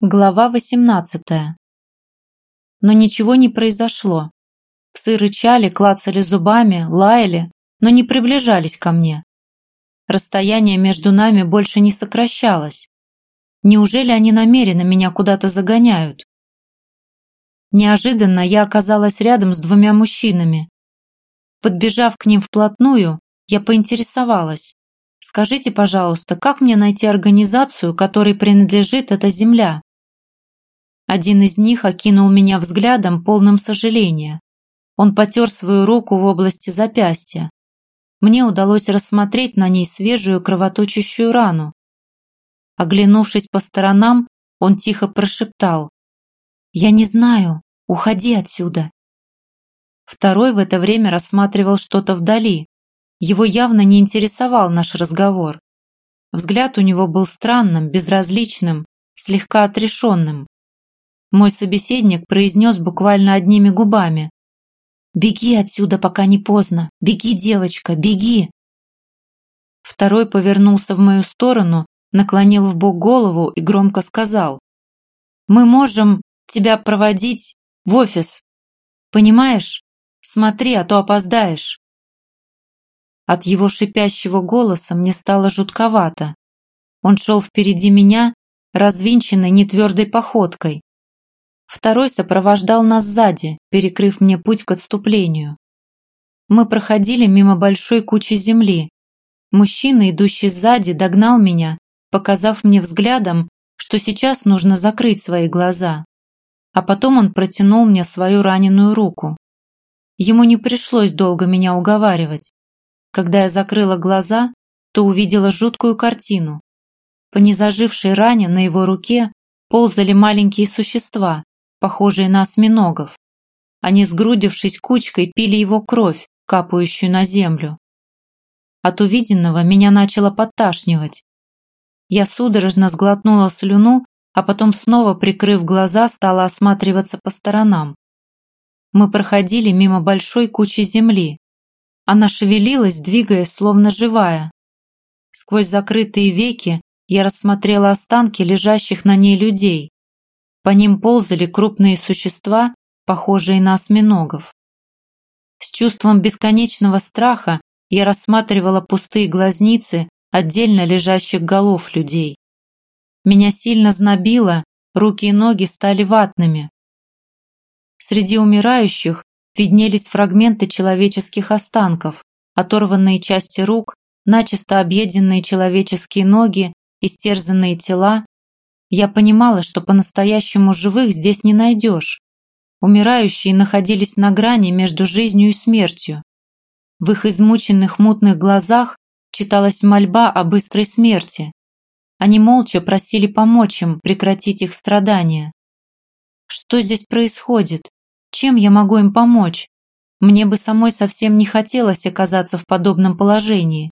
Глава 18. Но ничего не произошло. Псы рычали, клацали зубами, лаяли, но не приближались ко мне. Расстояние между нами больше не сокращалось. Неужели они намеренно меня куда-то загоняют? Неожиданно я оказалась рядом с двумя мужчинами. Подбежав к ним вплотную, я поинтересовалась. «Скажите, пожалуйста, как мне найти организацию, которой принадлежит эта земля?» Один из них окинул меня взглядом, полным сожаления. Он потер свою руку в области запястья. Мне удалось рассмотреть на ней свежую кровоточащую рану. Оглянувшись по сторонам, он тихо прошептал. «Я не знаю. Уходи отсюда». Второй в это время рассматривал что-то вдали. Его явно не интересовал наш разговор. Взгляд у него был странным, безразличным, слегка отрешенным. Мой собеседник произнес буквально одними губами. «Беги отсюда, пока не поздно! Беги, девочка, беги!» Второй повернулся в мою сторону, наклонил в бок голову и громко сказал. «Мы можем тебя проводить в офис. Понимаешь? Смотри, а то опоздаешь». От его шипящего голоса мне стало жутковато. Он шел впереди меня, развинченной нетвердой походкой, Второй сопровождал нас сзади, перекрыв мне путь к отступлению. Мы проходили мимо большой кучи земли. Мужчина, идущий сзади, догнал меня, показав мне взглядом, что сейчас нужно закрыть свои глаза. А потом он протянул мне свою раненую руку. Ему не пришлось долго меня уговаривать. Когда я закрыла глаза, то увидела жуткую картину. По незажившей ране на его руке ползали маленькие существа, похожие на осьминогов. Они, сгрудившись кучкой, пили его кровь, капающую на землю. От увиденного меня начало подташнивать. Я судорожно сглотнула слюну, а потом снова, прикрыв глаза, стала осматриваться по сторонам. Мы проходили мимо большой кучи земли. Она шевелилась, двигаясь, словно живая. Сквозь закрытые веки я рассмотрела останки лежащих на ней людей. По ним ползали крупные существа, похожие на осьминогов. С чувством бесконечного страха я рассматривала пустые глазницы отдельно лежащих голов людей. Меня сильно знобило, руки и ноги стали ватными. Среди умирающих виднелись фрагменты человеческих останков, оторванные части рук, начисто объеденные человеческие ноги, истерзанные тела, я понимала, что по-настоящему живых здесь не найдешь. Умирающие находились на грани между жизнью и смертью. В их измученных мутных глазах читалась мольба о быстрой смерти. Они молча просили помочь им прекратить их страдания. Что здесь происходит? Чем я могу им помочь? Мне бы самой совсем не хотелось оказаться в подобном положении.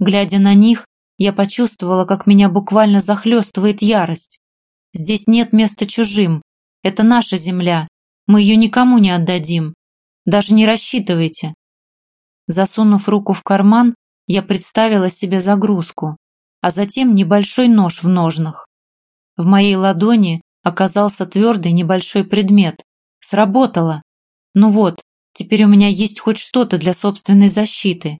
Глядя на них, я почувствовала, как меня буквально захлестывает ярость. Здесь нет места чужим. Это наша земля. Мы ее никому не отдадим. Даже не рассчитывайте. Засунув руку в карман, я представила себе загрузку, а затем небольшой нож в ножнах. В моей ладони оказался твердый небольшой предмет. Сработало. Ну вот, теперь у меня есть хоть что-то для собственной защиты.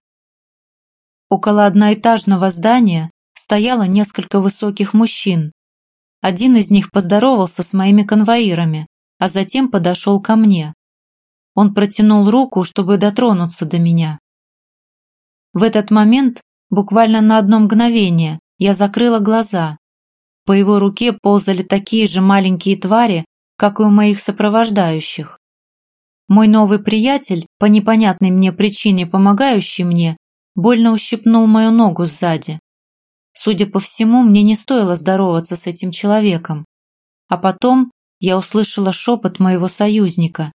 Около одноэтажного здания стояло несколько высоких мужчин. Один из них поздоровался с моими конвоирами, а затем подошел ко мне. Он протянул руку, чтобы дотронуться до меня. В этот момент, буквально на одно мгновение, я закрыла глаза. По его руке ползали такие же маленькие твари, как и у моих сопровождающих. Мой новый приятель, по непонятной мне причине помогающий мне, больно ущипнул мою ногу сзади. Судя по всему, мне не стоило здороваться с этим человеком. А потом я услышала шепот моего союзника.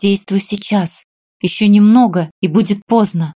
«Действуй сейчас, еще немного и будет поздно».